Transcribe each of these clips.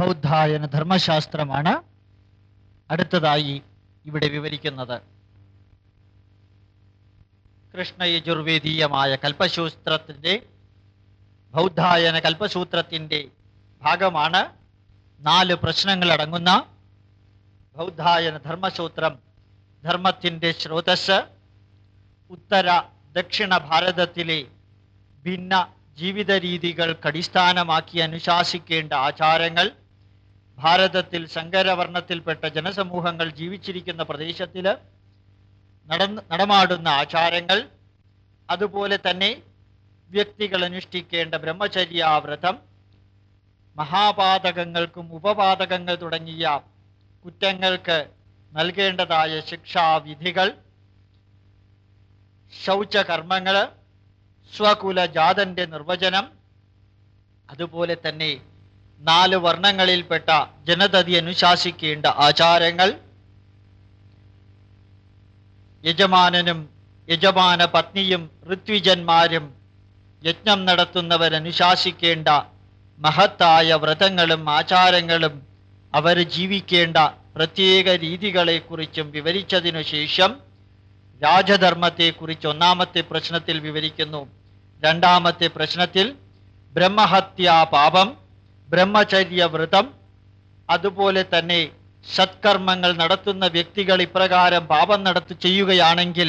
ബൗദ്ധായന ധർമ്മശാസ്ത്രമാണ് അടുത്തതായി ഇവിടെ വിവരിക്കുന്നത്. കൃഷ്ണയജുർവേദീയമായ കൽപ്പശൂസ്ത്രത്തിന്റെ ബൗദ്ധായന കൽപ്പസൂത്രത്തിന്റെ ഭാഗമാണ് നാല് പ്രശ്നങ്ങൾ അടങ്ങുന്ന ബൗദ്ധായന ധർമ്മസൂത്രം ധർമ്മത്തിന്റെ സ്രോതസ് ഉത്തര ദക്ഷിണ ഭാരതത്തിലെ ഭിന്ന ജീവിത രീതികൾക്ക് അനുശാസിക്കേണ്ട ആചാരങ്ങൾ ഭാരതത്തിൽ ശങ്കരവർണത്തിൽപ്പെട്ട ജനസമൂഹങ്ങൾ ജീവിച്ചിരിക്കുന്ന പ്രദേശത്തിൽ നടമാടുന്ന ആചാരങ്ങൾ അതുപോലെ തന്നെ വ്യക്തികൾ അനുഷ്ഠിക്കേണ്ട ബ്രഹ്മചര്യാവ്രതം മഹാപാതകങ്ങൾക്കും ഉപപാതകങ്ങൾ തുടങ്ങിയ കുറ്റങ്ങൾക്ക് നൽകേണ്ടതായ ശിക്ഷാവിധികൾ ശൗചകർമ്മങ്ങൾ സ്വകുലജാതന്റെ നിർവചനം അതുപോലെ തന്നെ നാല് വർണങ്ങളിൽപ്പെട്ട ജനതതി അനുശാസിക്കേണ്ട ആചാരങ്ങൾ യജമാനനും യജമാന പത്നിയും ഋത്വിജന്മാരും യജ്ഞം നടത്തുന്നവരനുശാസിക്കേണ്ട മഹത്തായ വ്രതങ്ങളും ആചാരങ്ങളും അവർ ജീവിക്കേണ്ട പ്രത്യേക രീതികളെക്കുറിച്ചും വിവരിച്ചതിനു ശേഷം രാജധർമ്മത്തെക്കുറിച്ച് ഒന്നാമത്തെ പ്രശ്നത്തിൽ വിവരിക്കുന്നു. രണ്ടാമത്തെ പ്രശ്നത്തിൽ ബ്രഹ്മഹത്യാ പാപം ബ്രഹ്മചര്യ വ്രതം അതുപോലെ തന്നെ സത്കർമ്മങ്ങൾ നടത്തുന്ന വ്യക്തികൾ ഇപ്രകാരം പാപം നടത്തു ചെയ്യുകയാണെങ്കിൽ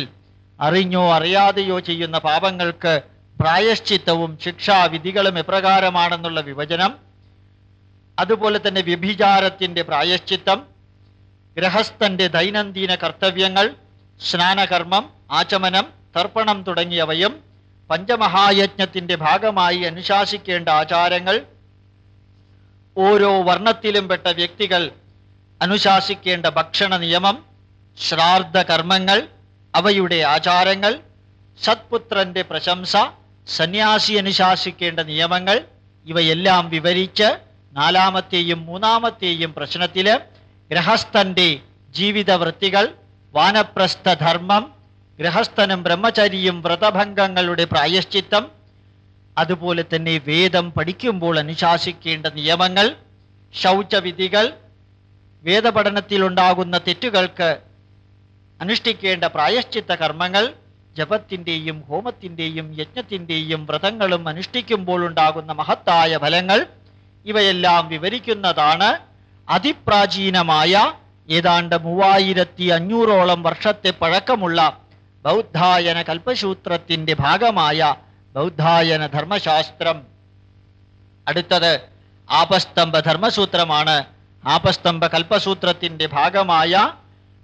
അറിഞ്ഞോ അറിയാതെയോ ചെയ്യുന്ന പാപങ്ങൾക്ക് പ്രായശ്ചിത്തവും ശിക്ഷാവിധികളും എപ്രകാരമാണെന്നുള്ള വിഭജനം അതുപോലെ തന്നെ വ്യഭിചാരത്തിന്റെ പ്രായശ്ചിത്തം ഗൃഹസ്ഥന്റെ ദൈനംദിന കർത്തവ്യങ്ങൾ സ്നാനകർമ്മം ആചമനം തർപ്പണം തുടങ്ങിയവയും പഞ്ചമഹായജ്ഞത്തിന്റെ ഭാഗമായി അനുശാസിക്കേണ്ട ആചാരങ്ങൾ ഓരോ വർണത്തിലും പെട്ട വ്യക്തികൾ അനുശാസിക്കേണ്ട ഭക്ഷണ നിയമം ശ്രാദ്ധ കർമ്മങ്ങൾ അവയുടെ ആചാരങ്ങൾ സത്പുത്രന്റെ പ്രശംസ സന്യാസി അനുശാസിക്കേണ്ട നിയമങ്ങൾ ഇവയെല്ലാം വിവരിച്ച് നാലാമത്തെയും മൂന്നാമത്തെയും പ്രശ്നത്തിൽ ഗൃഹസ്ഥന്റെ ജീവിതവൃത്തികൾ വാനപ്രസ്ഥ ധർമ്മം ഗൃഹസ്ഥനും ബ്രഹ്മചരിയും വ്രതഭംഗങ്ങളുടെ പ്രായശ്ചിത്തം അതുപോലെ തന്നെ വേദം പഠിക്കുമ്പോൾ അനുശാസിക്കേണ്ട നിയമങ്ങൾ ശൗചവിധികൾ വേദപഠനത്തിലുണ്ടാകുന്ന തെറ്റുകൾക്ക് അനുഷ്ഠിക്കേണ്ട പ്രായശ്ചിത്ത കർമ്മങ്ങൾ ജപത്തിന്റെയും ഹോമത്തിന്റെയും യജ്ഞത്തിന്റെയും വ്രതങ്ങളും അനുഷ്ഠിക്കുമ്പോൾ ഉണ്ടാകുന്ന മഹത്തായ ഫലങ്ങൾ ഇവയെല്ലാം വിവരിക്കുന്നതാണ്. അതിപ്രാചീനമായ ഏതാണ്ട് മൂവായിരത്തി അഞ്ഞൂറോളം വർഷത്തെ പഴക്കമുള്ള ബൗദ്ധായന കൽപ്പസൂത്രത്തിന്റെ ഭാഗമായ ബൗദ്ധായന ധർമ്മശാസ്ത്രം. അടുത്തത് ആപസ്തംഭ ധർമ്മസൂത്രമാണ്. ആപസ്തംഭ കൽപ്പസൂത്രത്തിന്റെ ഭാഗമായ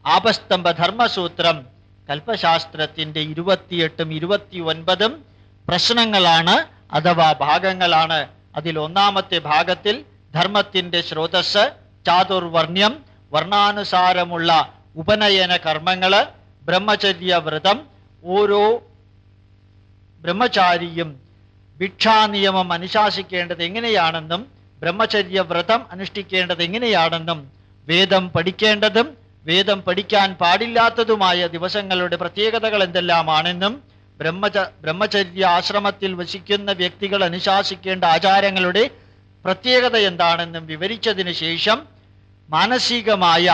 ആപസ്തംഭ ധർമ്മസൂത്രം കൽപ്പശാസ്ത്രത്തിന്റെ ഇരുപത്തിയെട്ടും ഇരുപത്തി ഒൻപതും പ്രശ്നങ്ങളാണ് അഥവാ ഭാഗങ്ങളാണ്. അതിൽ ഒന്നാമത്തെ ഭാഗത്തിൽ ധർമ്മത്തിന്റെ സ്രോതസ് ചാതുർവർണ്യം വർണാനുസാരമുള്ള ഉപനയന കർമ്മങ്ങൾ ബ്രഹ്മചര്യ വ്രതം ഓരോ ബ്രഹ്മചാരിയും ഭിക്ഷാനിയമം അനുശാസിക്കേണ്ടത് എങ്ങനെയാണെന്നും ബ്രഹ്മചര്യ വ്രതം അനുഷ്ഠിക്കേണ്ടത് എങ്ങനെയാണെന്നും വേദം പഠിക്കേണ്ടതും വേദം പഠിക്കാൻ പാടില്ലാത്തതുമായ ദിവസങ്ങളുടെ പ്രത്യേകതകൾ എന്തെല്ലാമാണെന്നും ബ്രഹ്മച ബ്രഹ്മചര്യ ആശ്രമത്തിൽ വസിക്കുന്ന വ്യക്തികൾ അനുശാസിക്കേണ്ട ആചാരങ്ങളുടെ പ്രത്യേകത എന്താണെന്നും വിവരിച്ചതിന് ശേഷം മാനസികമായ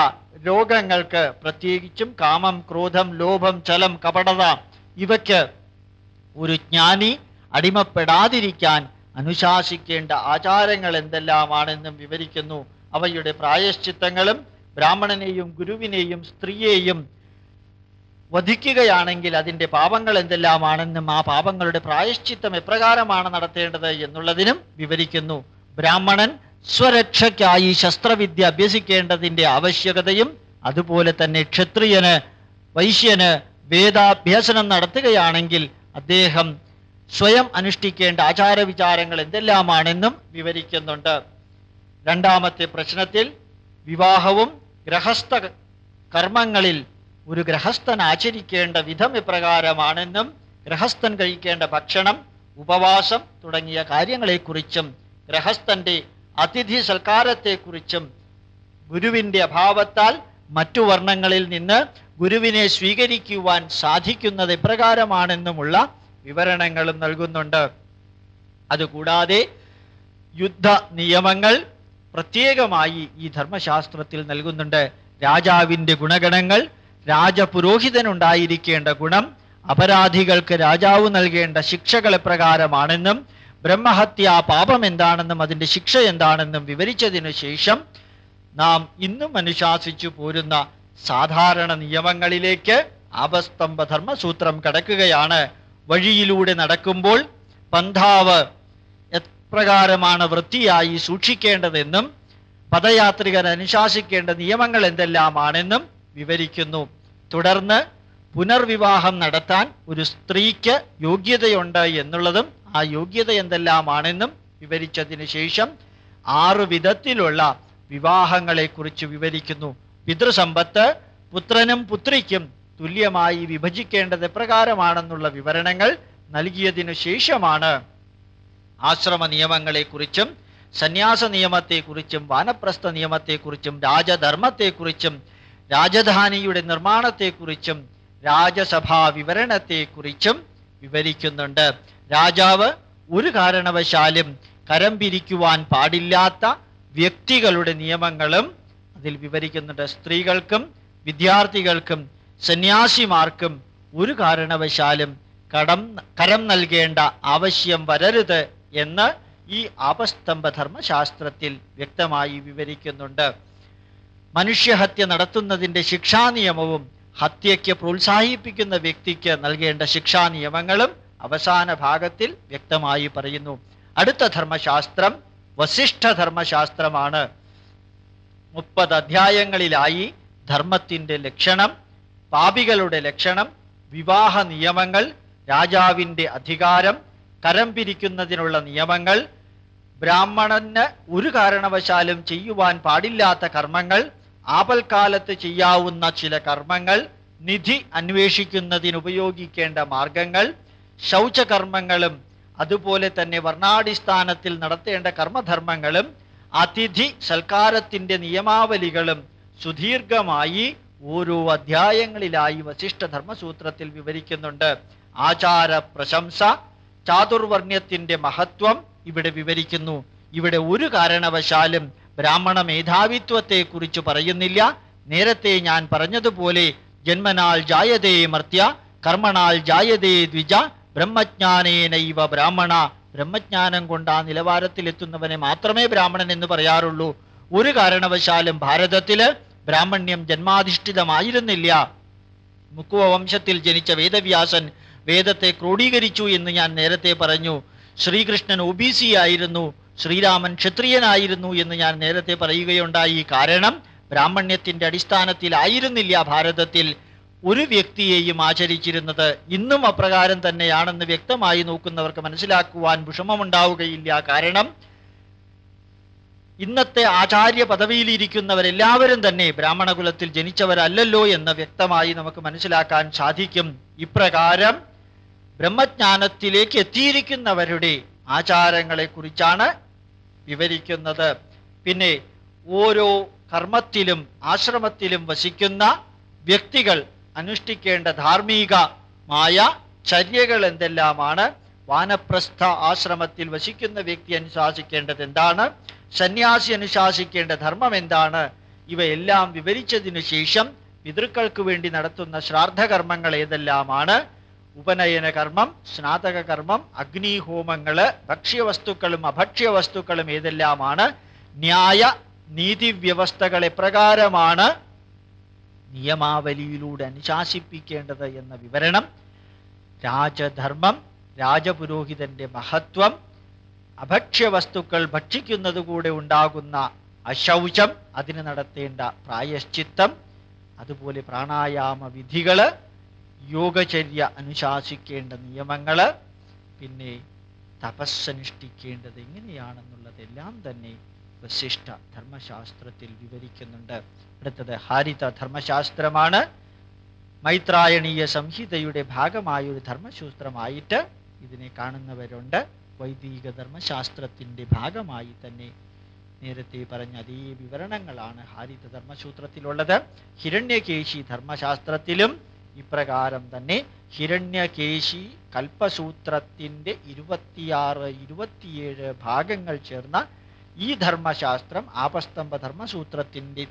രോഗങ്ങൾക്ക് പ്രത്യേകിച്ചും കാമം ക്രോധം ലോഭം ചലം കപടത ഇവയ്ക്ക് ഒരു ജ്ഞാനി അടിമപ്പെടാതിരിക്കാൻ അനുശാസിക്കേണ്ട ആചാരങ്ങൾ എന്തെല്ലാമാണെന്നും വിവരിക്കുന്നു. അവയുടെ പ്രായശ്ചിത്തങ്ങളും ബ്രാഹ്മണനെയും ഗുരുവിനെയും സ്ത്രീയെയും വധിക്കുകയാണെങ്കിൽ അതിന്റെ പാപങ്ങൾ എന്തെല്ലാമാണെന്നും ആ പാപങ്ങളുടെ പ്രായശ്ചിത്തം എപ്രകാരമാണ് നടത്തേണ്ടത് എന്നുള്ളതിനും വിവരിക്കുന്നു. ബ്രാഹ്മണൻ സ്വരക്ഷയ്ക്കായി ശസ്ത്രവിദ്യ അഭ്യസിക്കേണ്ടതിന്റെ ആവശ്യകതയും അതുപോലെ തന്നെ ക്ഷത്രിയന് വൈശ്യന് വേദാഭ്യസനം നടത്തുകയാണെങ്കിൽ അദ്ദേഹം സ്വയം അനുഷ്ഠിക്കേണ്ട ആചാരവിചാരങ്ങൾ എന്തെല്ലാമാണെന്നും വിവരിക്കുന്നുണ്ട്. രണ്ടാമത്തെ പ്രശ്നത്തിൽ വിവാഹവും ഗൃഹസ്ഥ കർമ്മങ്ങളിൽ ഒരു ഗൃഹസ്ഥൻ ആചരിക്കേണ്ട വിധം എപ്രകാരമാണെന്നും ഗൃഹസ്ഥൻ കഴിക്കേണ്ട ഭക്ഷണം ഉപവാസം തുടങ്ങിയ കാര്യങ്ങളെക്കുറിച്ചും ഗൃഹസ്ഥന്റെ അതിഥി സൽക്കാരത്തെക്കുറിച്ചും ഗുരുവിന്റെ അഭാവത്താൽ മറ്റു വർണങ്ങളിൽ നിന്ന് ഗുരുവിനെ സ്വീകരിക്കുവാൻ സാധിക്കുന്നത് എപ്രകാരമാണെന്നുമുള്ള വിവരണങ്ങളും നൽകുന്നുണ്ട്. അതുകൂടാതെ യുദ്ധ നിയമങ്ങൾ പ്രത്യേകമായി ഈ ധർമ്മശാസ്ത്രത്തിൽ നൽകുന്നുണ്ട്. രാജാവിന്റെ ഗുണഗണങ്ങൾ രാജപുരോഹിതനുണ്ടായിരിക്കേണ്ട ഗുണം അപരാധികൾക്ക് രാജാവ് നൽകേണ്ട ശിക്ഷകൾ എപ്രകാരമാണെന്നും ബ്രഹ്മഹത്യാ പാപം എന്താണെന്നും അതിന്റെ ശിക്ഷ എന്താണെന്നും വിവരിച്ചതിനു ശേഷം നാം ഇന്നും അനുശാസിച്ചു പോരുന്ന സാധാരണ നിയമങ്ങളിലേക്ക് ആപസ്തംഭ ധർമ്മസൂത്രം കടക്കുകയാണ്. വഴിയിലൂടെ നടക്കുമ്പോൾ പന്ഥാവ് എപ്രകാരമാണ് വൃത്തിയായി സൂക്ഷിക്കേണ്ടതെന്നും പദയാത്രികർ അനുശാസിക്കേണ്ട നിയമങ്ങൾ എന്തെല്ലാമാണെന്നും വിവരിക്കുന്നു. തുടർന്ന് പുനർവിവാഹം നടത്താൻ ഒരു സ്ത്രീക്ക് യോഗ്യതയുണ്ട് എന്നുള്ളതും ആ യോഗ്യത എന്തെല്ലാമാണെന്നും വിവരിച്ചതിന് ശേഷം ആറ് വിധത്തിലുള്ള വിവാഹങ്ങളെക്കുറിച്ച് വിവരിക്കുന്നു. പിതൃസമ്പത്ത് പുത്രനും പുത്രിക്കും തുല്യമായി വിഭജിക്കേണ്ടത് എപ്രകാരമാണെന്നുള്ള വിവരണങ്ങൾ നൽകിയതിനു ശേഷമാണ്. ആശ്രമ നിയമങ്ങളെക്കുറിച്ചും സന്യാസ നിയമത്തെക്കുറിച്ചും വാനപ്രസ്ഥ നിയമത്തെക്കുറിച്ചും രാജധർമ്മത്തെക്കുറിച്ചും രാജധാനിയുടെ നിർമ്മാണത്തെക്കുറിച്ചും രാജസഭാ വിവരണത്തെക്കുറിച്ചും വിവരിക്കുന്നുണ്ട്. രാജാവ് ഒരു കാരണവശാലും കരം പിരിക്കുവാൻ പാടില്ലാത്ത വ്യക്തികളുടെ നിയമങ്ങളും അതിൽ വിവരിക്കുന്നുണ്ട്. സ്ത്രീകൾക്കും വിദ്യാർത്ഥികൾക്കും സന്യാസിമാർക്കും ഒരു കാരണവശാലും കടം കരം നൽകേണ്ട ആവശ്യം വരരുത് എന്ന് ഈ ആപസ്തംഭ ധർമ്മശാസ്ത്രത്തിൽ വ്യക്തമായി വിവരിക്കുന്നുണ്ട്. മനുഷ്യഹത്യ നടത്തുന്നതിന്റെ ശിക്ഷാനിയമവും ഹത്യയ്ക്ക് പ്രോത്സാഹിപ്പിക്കുന്ന വ്യക്തിക്ക് നൽകേണ്ട ശിക്ഷാനിയമങ്ങളും അവസാന ഭാഗത്തിൽ വ്യക്തമായി പറയുന്നു. അടുത്ത ധർമ്മശാസ്ത്രം വസിഷ്ഠധർമ്മശാസ്ത്രമാണ്. ധർമ്മശാസ്ത്രമാണ് മുപ്പത് അധ്യായങ്ങളിലായി ധർമ്മത്തിന്റെ ലക്ഷണം പാപികളുടെ ലക്ഷണം വിവാഹ നിയമങ്ങൾ രാജാവിന്റെ അധികാരം കരം പിരിക്കുന്നതിനുള്ള നിയമങ്ങൾ ബ്രാഹ്മണന് ഒരു കാരണവശാലും ചെയ്യുവാൻ പാടില്ലാത്ത കർമ്മങ്ങൾ ആപൽക്കാലത്ത് ചെയ്യാവുന്ന ചില കർമ്മങ്ങൾ നിധി അന്വേഷിക്കുന്നതിന് ഉപയോഗിക്കേണ്ട മാർഗങ്ങൾ ശൗചകർമ്മങ്ങളും അതുപോലെ തന്നെ വർണാടിസ്ഥാനത്തിൽ നടത്തേണ്ട കർമ്മധർമ്മങ്ങളും അതിഥി സൽക്കാരത്തിന്റെ നിയമാവലികളും സുദീർഘമായി ഓരോ അധ്യായങ്ങളിലായി വശിഷ്ഠ ധർമ്മസൂത്രത്തിൽ വിവരിക്കുന്നുണ്ട്. ആചാര പ്രശംസ ചാതുർവർണ്യത്തിന്റെ മഹത്വം ഇവിടെ വിവരിക്കുന്നു. ഇവിടെ ഒരു കാരണവശാലും ബ്രാഹ്മണ മേധാവിത്വത്തെക്കുറിച്ച് പറയുന്നില്ല. നേരത്തെ ഞാൻ പറഞ്ഞതുപോലെ ജന്മനാൽ ജായതേ മർത്യ കർമ്മണാൽ ജായതേ ദ്വിജ ബ്രഹ്മജ്ഞാനേനൈവ ബ്രാഹ്മണ ബ്രഹ്മജ്ഞാനം കൊണ്ട് ആ നിലവാരത്തിലെത്തുന്നവനെ മാത്രമേ ബ്രാഹ്മണൻ എന്ന് പറയാറുള്ളൂ. ഒരു കാരണവശാലും ഭാരതത്തിൽ ബ്രാഹ്മണ്യം ജന്മാധിഷ്ഠിതമായിരുന്നില്ല. മുക്കുവ വംശത്തിൽ ജനിച്ച വേദവ്യാസൻ വേദത്തെ ക്രോഡീകരിച്ചു എന്ന് ഞാൻ നേരത്തെ പറഞ്ഞു. ശ്രീകൃഷ്ണൻ ഒ ബി സി ആയിരുന്നു. ശ്രീരാമൻ ക്ഷത്രിയനായിരുന്നു എന്ന് ഞാൻ നേരത്തെ പറയുകയുണ്ടായി. കാരണം ബ്രാഹ്മണ്യത്തിന്റെ അടിസ്ഥാനത്തിലായിരുന്നില്ല ഭാരതത്തിൽ. ഒരു വ്യക്തിയെയും ആചരിച്ചിരുന്നത് ഇന്നും അപ്രകാരം തന്നെയാണെന്ന് വ്യക്തമായി നോക്കുന്നവർക്ക് മനസ്സിലാക്കുവാൻ വിഷമമുണ്ടാവുകയില്ല. കാരണം ഇന്നത്തെ ആചാര്യ പദവിയിലിരിക്കുന്നവരെല്ലാവരും തന്നെ ബ്രാഹ്മണകുലത്തിൽ ജനിച്ചവരല്ലല്ലോ എന്ന് വ്യക്തമായി നമുക്ക് മനസ്സിലാക്കാൻ സാധിക്കും. ഇപ്രകാരം ബ്രഹ്മജ്ഞാനത്തിലേക്ക് എത്തിയിരിക്കുന്നവരുടെ ആചാരങ്ങളെ കുറിച്ചാണ് വിവരിക്കുന്നത്. പിന്നെ ഓരോ കർമ്മത്തിലും ആശ്രമത്തിലും വസിക്കുന്ന വ്യക്തികൾ അനുഷ്ഠിക്കേണ്ട ധാർമ്മികമായ ചര്യകൾ എന്തെല്ലാമാണ് വാനപ്രസ്ഥ ആശ്രമത്തിൽ വസിക്കുന്ന വ്യക്തി അനുശാസിക്കേണ്ടത് എന്താണ്? സന്യാസി അനുശാസിക്കേണ്ട ധർമ്മം എന്താണ്? ഇവയെല്ലാം വിവരിച്ചതിനു ശേഷം പിതൃക്കൾക്ക് വേണ്ടി നടത്തുന്ന ശ്രാദ്ധകർമ്മങ്ങൾ ഏതെല്ലാമാണ്? ഉപനയന കർമ്മം സ്നാതക കർമ്മം അഗ്നിഹോമങ്ങൾ ഭക്ഷ്യവസ്തുക്കളും അഭക്ഷ്യവസ്തുക്കളും ഏതെല്ലാമാണ്? ന്യായ നീതി വ്യവസ്ഥകൾ എപ്രകാരമാണ് നിയമാവലിയിലൂടെ അനുശാസിപ്പിക്കേണ്ടത് എന്ന വിവരണം രാജധർമ്മം രാജപുരോഹിതന്റെ മഹത്വം അഭക്ഷ്യവസ്തുക്കൾ ഭക്ഷിക്കുന്നത് കൂടെ ഉണ്ടാകുന്ന അശൗചം അതിന് നടത്തേണ്ട പ്രായശ്ചിത്തം അതുപോലെ പ്രാണായാമ വിധികൾ യോഗചര്യ അനുശാസിക്കേണ്ട നിയമങ്ങൾ പിന്നെ തപസ്സനുഷ്ഠിക്കേണ്ടത് എങ്ങനെയാണെന്നുള്ളതെല്ലാം തന്നെ വശിഷ്ഠ ധർമ്മശാസ്ത്രത്തിൽ വിവരിക്കുന്നുണ്ട്. അടുത്തത് ഹാരിത ധർമ്മശാസ്ത്രമാണ്. മൈത്രായണീയ സംഹിതയുടെ ഭാഗമായ ഒരു ധർമ്മശാസ്ത്രമായിട്ട് ഇതിനെ കാണുന്നവരുണ്ട്. വൈദിക ധർമ്മശാസ്ത്രത്തിന്റെ ഭാഗമായി തന്നെ നേരത്തെ പറഞ്ഞ അതേ വിവരണങ്ങളാണ് ഹാരിത ധർമ്മസൂത്രത്തിലുള്ളത് ഹിരണ്യകേശി ധർമ്മശാസ്ത്രത്തിലും ഇപ്രകാരം തന്നെ ഹിരണ്യകേശി കൽപ്പസൂത്രത്തിന്റെ ഇരുപത്തിയാറ് ഇരുപത്തിയേഴ് ഭാഗങ്ങൾ ചേർന്ന ഈ ധർമ്മശാസ്ത്രം ആപസ്തംഭധർമ്മസൂത്രത്തിന്റെ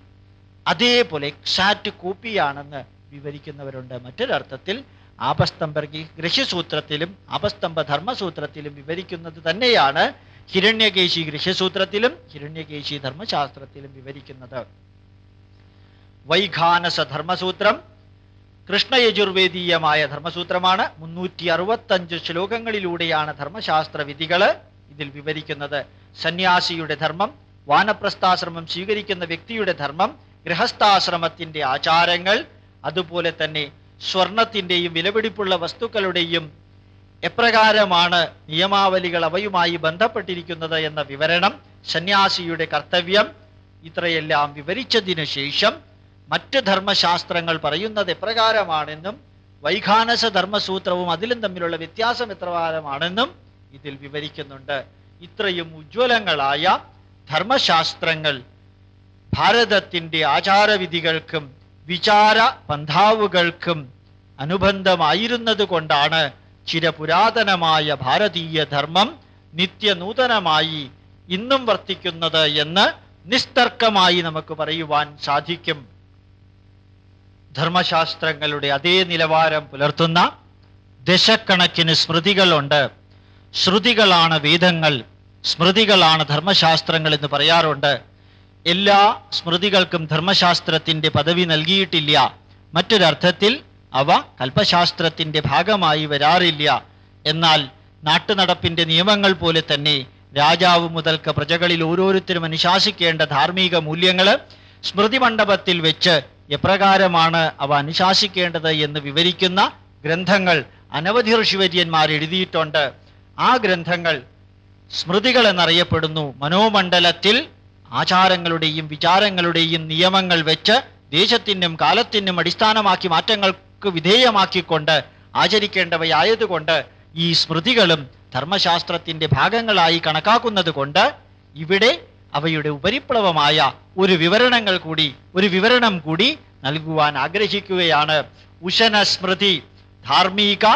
അതേപോലെ എക്സാക്റ്റ് കോപ്പിയാണെന്ന് വിവരിക്കുന്നവരുണ്ട്. മറ്റൊരർത്ഥത്തിൽ ആപസ്തംഭർഗി ഗൃഹ്യസൂത്രത്തിലും ആപസ്തംഭ ധർമ്മസൂത്രത്തിലും വിവരിക്കുന്നത് തന്നെയാണ് ഹിരണ്യകേശി ഗൃഹ്യസൂത്രത്തിലും ഹിരണ്യകേശി ധർമ്മശാസ്ത്രത്തിലും വിവരിക്കുന്നത്. വൈഖാനസ ധർമ്മസൂത്രം കൃഷ്ണയജുർവേദീയമായ ധർമ്മസൂത്രമാണ്. മുന്നൂറ്റി അറുപത്തഞ്ച് ശ്ലോകങ്ങളിലൂടെയാണ് ധർമ്മശാസ്ത്ര വിധികൾ ഇതിൽ വിവരിക്കുന്നത് സന്യാസിയുടെ ധർമ്മം വാനപ്രസ്ഥാശ്രമം സ്വീകരിക്കുന്ന വ്യക്തിയുടെ ധർമ്മം ഗൃഹസ്ഥാശ്രമത്തിന്റെ ആചാരങ്ങൾ അതുപോലെ തന്നെ സ്വർണത്തിന്റെയും വിലപിടിപ്പുള്ള വസ്തുക്കളുടെയും എപ്രകാരമാണ് നിയമാവലികൾ അവയുമായി ബന്ധപ്പെട്ടിരിക്കുന്നത് എന്ന വിവരണം സന്യാസിയുടെ കർത്തവ്യം ഇത്രയെല്ലാം വിവരിച്ചതിനു ശേഷം മറ്റ് ധർമ്മശാസ്ത്രങ്ങൾ പറയുന്നത് എപ്രകാരമാണെന്നും വൈഖാനസ ധർമ്മസൂത്രവും അതിലും തമ്മിലുള്ള വ്യത്യാസം എത്രകാരമാണെന്നും ഇതിൽ വിവരിക്കുന്നുണ്ട്. ഇത്രയും ഉജ്ജ്വലങ്ങളായ ധർമ്മശാസ്ത്രങ്ങൾ ഭാരതത്തിന്റെ ആചാരവിധികൾക്കും വിചാര പന്ഥാവുകൾക്കും അനുബന്ധമായിരുന്നത് കൊണ്ടാണ് ചിരപുരാതനമായ ഭാരതീയ ധർമ്മം നിത്യനൂതനമായി ഇന്നും വർത്തിക്കുന്നത് എന്ന് നിസ്തർക്കമായി നമുക്ക് പറയുവാൻ സാധിക്കും. ധർമ്മശാസ്ത്രങ്ങളുടെ അതേ നിലവാരം പുലർത്തുന്ന ദശക്കണക്കിന് സ്മൃതികളുണ്ട്. ശ്രുതികളാണ് വേദങ്ങൾ സ്മൃതികളാണ് ധർമ്മശാസ്ത്രങ്ങൾ എന്ന് പറയാറുണ്ട്. എല്ലാ സ്മൃതികൾക്കും ധർമ്മശാസ്ത്രത്തിന്റെ പദവി നൽകിയിട്ടില്ല. മറ്റൊരർത്ഥത്തിൽ അവ കൽപ്പശാസ്ത്രത്തിന്റെ ഭാഗമായി വരാറില്ല. എന്നാൽ നാട്ടുനടപ്പിന്റെ നിയമങ്ങൾ പോലെ തന്നെ രാജാവ് മുതൽക്ക് പ്രജകളിൽ ഓരോരുത്തരും അനുശാസിക്കേണ്ട ധാർമ്മിക മൂല്യങ്ങൾ സ്മൃതി മണ്ഡപത്തിൽ വെച്ച് എപ്രകാരമാണ് അവ അനുശാസിക്കേണ്ടത് എന്ന് വിവരിക്കുന്ന ഗ്രന്ഥങ്ങൾ അനവധി ഋഷിവര്യന്മാർ എഴുതിയിട്ടുണ്ട്. ആ ഗ്രന്ഥങ്ങൾ സ്മൃതികൾ എന്നറിയപ്പെടുന്നു. മനോമണ്ഡലത്തിൽ ആചാരങ്ങളുടെയും വിചാരങ്ങളുടെയും നിയമങ്ങൾ വെച്ച് ദേശത്തിനും കാലത്തിനും അടിസ്ഥാനമാക്കി മാറ്റങ്ങൾക്ക് വിധേയമാക്കിക്കൊണ്ട് ആചരിക്കേണ്ടവയായതുകൊണ്ട് ഈ സ്മൃതികളും ധർമ്മശാസ്ത്രത്തിന്റെ ഭാഗങ്ങളായി കണക്കാക്കുന്നത് കൊണ്ട് ഇവിടെ അവയുടെ ഉപരിപ്ലവമായ ഒരു വിവരണങ്ങൾ കൂടി ഒരു വിവരണം കൂടി നൽകുവാൻ ആഗ്രഹിക്കുകയാണ്. ഉശനസ്മൃതി ധാർമ്മിക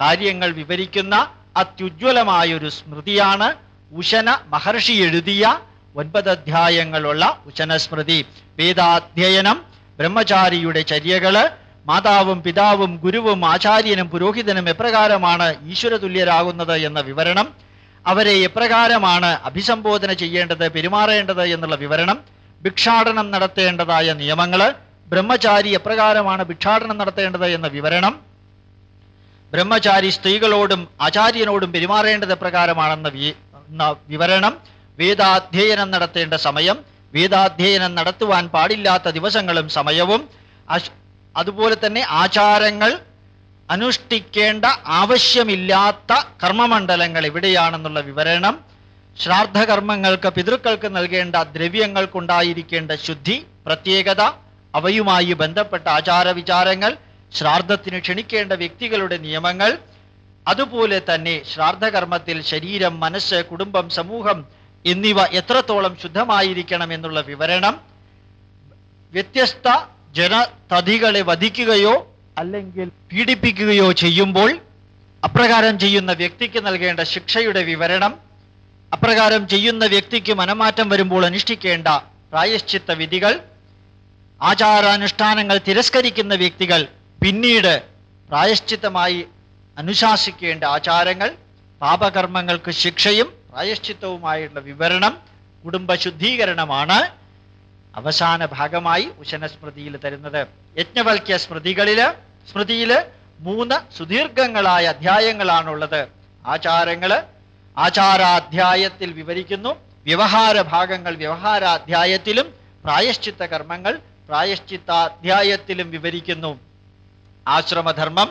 കാര്യങ്ങൾ വിവരിക്കുന്ന അത്യുജ്വലമായ ഒരു സ്മൃതിയാണ് ഉശന മഹർഷി എഴുതിയ ഒൻപത് അധ്യായങ്ങളുള്ള ഉശനസ്മൃതി വേദാധ്യയനം ബ്രഹ്മചാരിയുടെ ചര്യകൾ മാതാവും പിതാവും ഗുരുവും ആചാര്യനും പുരോഹിതനും എപ്രകാരമാണ് ഈശ്വരതുല്യരാകുന്നത് എന്ന വിവരണം. അവരെ എപ്രകാരമാണ് അഭിസംബോധന ചെയ്യേണ്ടത് പെരുമാറേണ്ടത് എന്നുള്ള വിവരണം. ഭിക്ഷാടനം നടത്തേണ്ടതായ നിയമങ്ങൾ. ബ്രഹ്മചാരി എപ്രകാരമാണ് ഭിക്ഷാടനം നടത്തേണ്ടത് എന്ന വിവരണം. ബ്രഹ്മചാരി സ്ത്രീകളോടും ആചാര്യനോടും പെരുമാറേണ്ടത് എന്ന വിവരണം വേദാധ്യയനം നടത്തേണ്ട സമയം വേദാധ്യയനം നടത്തുവാൻ പാടില്ലാത്ത ദിവസങ്ങളും സമയവും അതുപോലെ തന്നെ ആചാരങ്ങൾ അനുഷ്ഠിക്കേണ്ട ആവശ്യമില്ലാത്ത കർമ്മമണ്ഡലങ്ങൾ എവിടെയാണെന്നുള്ള വിവരണം ശ്രാദ്ധകർമ്മങ്ങൾക്ക് പിതൃക്കൾക്ക് നൽകേണ്ട ദ്രവ്യങ്ങൾക്കുണ്ടായിരിക്കേണ്ട ശുദ്ധി പ്രത്യേകത അവയുമായി ബന്ധപ്പെട്ട ആചാരവിചാരങ്ങൾ ശ്രാദ്ധത്തിന് ക്ഷണിക്കേണ്ട വ്യക്തികളുടെ നിയമങ്ങൾ അതുപോലെ തന്നെ ശ്രാദ്ധകർമ്മത്തിൽ ശരീരം മനസ്സ് കുടുംബം സമൂഹം എന്നിവ എത്രത്തോളം ശുദ്ധമായിരിക്കണം എന്നുള്ള വിവരണം വ്യത്യസ്ത ജനതതികളെ വധിക്കുകയോ അല്ലെങ്കിൽ പീഡിപ്പിക്കുകയോ ചെയ്യുമ്പോൾ അപ്രകാരം ചെയ്യുന്ന വ്യക്തിക്ക് നൽകേണ്ട ശിക്ഷയുടെ വിവരണം അപ്രകാരം ചെയ്യുന്ന വ്യക്തിക്ക് മനമാറ്റം വരുമ്പോൾ അനുഷ്ഠിക്കേണ്ട പ്രായശ്ചിത്ത വിധികൾ ആചാരാനുഷ്ഠാനങ്ങൾ തിരസ്കരിക്കുന്ന വ്യക്തികൾ പിന്നീട് പ്രായശ്ചിത്തമായി അനുശാസിക്കേണ്ട ആചാരങ്ങൾ പാപകർമ്മങ്ങൾക്ക് ശിക്ഷയും പ്രായശ്ചിത്തവുമായുള്ള വിവരണം കുടുംബശുദ്ധീകരണമാണ് അവസാന ഭാഗമായി ഉശനസ്മൃതിയിൽ തരുന്നത്. യജ്ഞവൽക്യ സ്മൃതികളിൽ സ്മൃതിയിൽ മൂന്ന് സുദീർഘങ്ങളായ അധ്യായങ്ങളാണുള്ളത്. ആചാരങ്ങൾ ആചാരാധ്യായത്തിൽ വിവരിക്കുന്നു. വ്യവഹാര ഭാഗങ്ങൾ വ്യവഹാരാധ്യായത്തിലും പ്രായശ്ചിത്ത കർമ്മങ്ങൾ പ്രായശ്ചിത്താധ്യായത്തിലും വിവരിക്കുന്നു. ആശ്രമധർമ്മം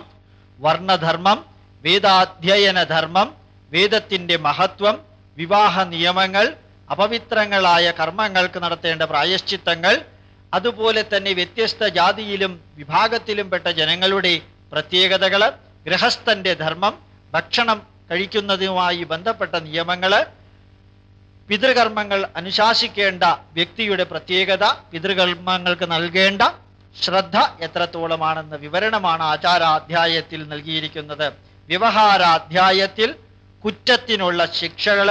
വർണധർമ്മം വേദാധ്യയന ധർമ്മം വേദത്തിന്റെ മഹത്വം വിവാഹ നിയമങ്ങൾ അപവിത്രങ്ങളായ കർമ്മങ്ങൾക്ക് നടത്തേണ്ട പ്രായശ്ചിത്തങ്ങൾ അതുപോലെ തന്നെ വ്യത്യസ്ത ജാതിയിലും വിഭാഗത്തിലും പെട്ട ജനങ്ങളുടെ പ്രത്യേകതകൾ ഗൃഹസ്ഥന്റെ ധർമ്മം ഭക്ഷണം കഴിക്കുന്നതുമായി ബന്ധപ്പെട്ട നിയമങ്ങൾ പിതൃകർമ്മങ്ങൾ അനുശാസിക്കേണ്ട വ്യക്തിയുടെ പ്രത്യേകത പിതൃകർമ്മങ്ങൾക്ക് നൽകേണ്ട ശ്രദ്ധ എത്രത്തോളമാണെന്ന് വിവരണമാണ് ആചാരാധ്യായത്തിൽ നൽകിയിരിക്കുന്നത്. വ്യവഹാരാധ്യായത്തിൽ കുറ്റത്തിനുള്ള ശിക്ഷകൾ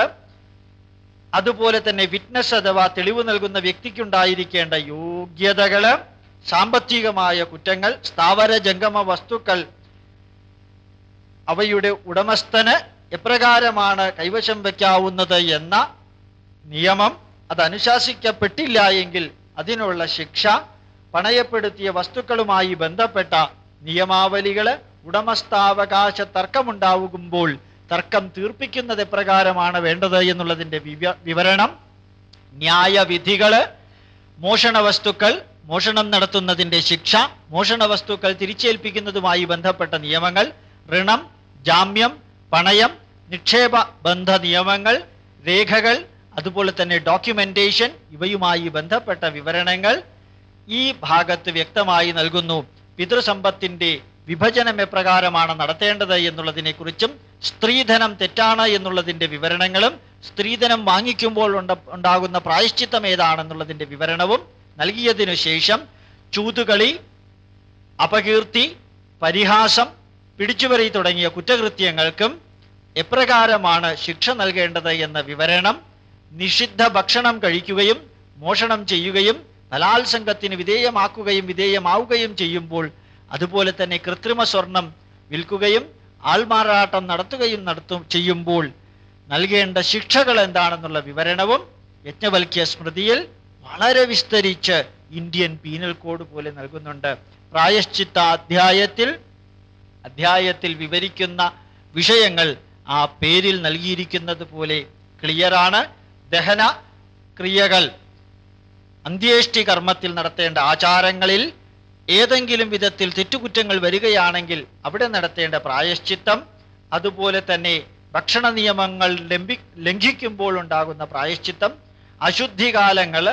അതുപോലെ തന്നെ വിറ്റ്നസ് അഥവാ തെളിവ് നൽകുന്ന വ്യക്തിക്കുണ്ടായിരിക്കേണ്ട യോഗ്യതകൾ സാമ്പത്തികമായ കുറ്റങ്ങൾ സ്ഥാവര ജംഗമ വസ്തുക്കൾ അവയുടെ ഉടമസ്ഥന് എപ്രകാരമാണ് കൈവശം വയ്ക്കാവുന്നത് എന്ന നിയമം അത് അനുശാസിക്കപ്പെട്ടില്ല എങ്കിൽ അതിനുള്ള ശിക്ഷ പണയപ്പെടുത്തിയ വസ്തുക്കളുമായി ബന്ധപ്പെട്ട നിയമാവലികൾ ഉടമസ്ഥാവകാശ തർക്കമുണ്ടാകുമ്പോൾ തർക്കം തീർപ്പിക്കുന്നത് എപ്രകാരമാണ് വേണ്ടത് എന്നുള്ളതിന്റെ വിവരണം ന്യായവിധികൾ മോഷണ വസ്തുക്കൾ മോഷണം നടത്തുന്നതിന്റെ ശിക്ഷ മോഷണ വസ്തുക്കൾ തിരിച്ചേൽപ്പിക്കുന്നതുമായി ബന്ധപ്പെട്ട നിയമങ്ങൾ ഋണം ജാമ്യം പണയം നിക്ഷേപ ബന്ധ നിയമങ്ങൾ രേഖകൾ അതുപോലെ തന്നെ ഡോക്യുമെന്റേഷൻ ഇവയുമായി ബന്ധപ്പെട്ട വിവരണങ്ങൾ ഈ ഭാഗത്ത് വ്യക്തമായി നൽകുന്നു. പിതൃസമ്പത്തിന്റെ വിഭജനം എപ്രകാരമാണ് നടത്തേണ്ടത് എന്നുള്ളതിനെ കുറിച്ചും സ്ത്രീധനം തെറ്റാണ് എന്നുള്ളതിന്റെ വിവരണങ്ങളും സ്ത്രീധനം വാങ്ങിക്കുമ്പോൾ ഉണ്ടാകുന്ന പ്രായശ്ചിത്തം ഏതാണെന്നുള്ളതിന്റെ വിവരണവും നൽകിയതിനു ശേഷം ചൂതുകളി അപകീർത്തി പരിഹാസം പിടിച്ചുപറി തുടങ്ങിയ കുറ്റകൃത്യങ്ങൾക്കും എപ്രകാരമാണ് ശിക്ഷ നൽകേണ്ടത് എന്ന വിവരണം നിഷിദ്ധ ഭക്ഷണം കഴിക്കുകയും മോഷണം ചെയ്യുകയും ബലാത്സംഗത്തിന് വിധേയമാക്കുകയും വിധേയമാവുകയും ചെയ്യുമ്പോൾ അതുപോലെ തന്നെ കൃത്രിമ സ്വർണം വിൽക്കുകയും ആൾമാറാട്ടം നടത്തുകയും നടത്തും ചെയ്യുമ്പോൾ നൽകേണ്ട ശിക്ഷകൾ എന്താണെന്നുള്ള വിവരണവും യജ്ഞവൽക്യ സ്മൃതിയിൽ വളരെ വിസ്തരിച്ച് ഇന്ത്യൻ പീനൽ കോഡ് പോലെ നൽകുന്നുണ്ട്. പ്രായശ്ചിത്ത അധ്യായത്തിൽ അധ്യായത്തിൽ വിവരിക്കുന്ന വിഷയങ്ങൾ ആ പേരിൽ നൽകിയിരിക്കുന്നത് പോലെ ക്ലിയറാണ്. ദഹന ക്രിയകൾ അന്ത്യേഷ്ടി കർമ്മത്തിൽ നടത്തേണ്ട ആചാരങ്ങളിൽ ഏതെങ്കിലും വിധത്തിൽ തെറ്റുകുറ്റങ്ങൾ വരികയാണെങ്കിൽ അവിടെ നടത്തേണ്ട പ്രായശ്ചിത്തം അതുപോലെ തന്നെ ഭക്ഷണ നിയമങ്ങൾ ലംഘി ലംഘിക്കുമ്പോൾ ഉണ്ടാകുന്ന പ്രായശ്ചിത്തം അശുദ്ധികാലങ്ങൾ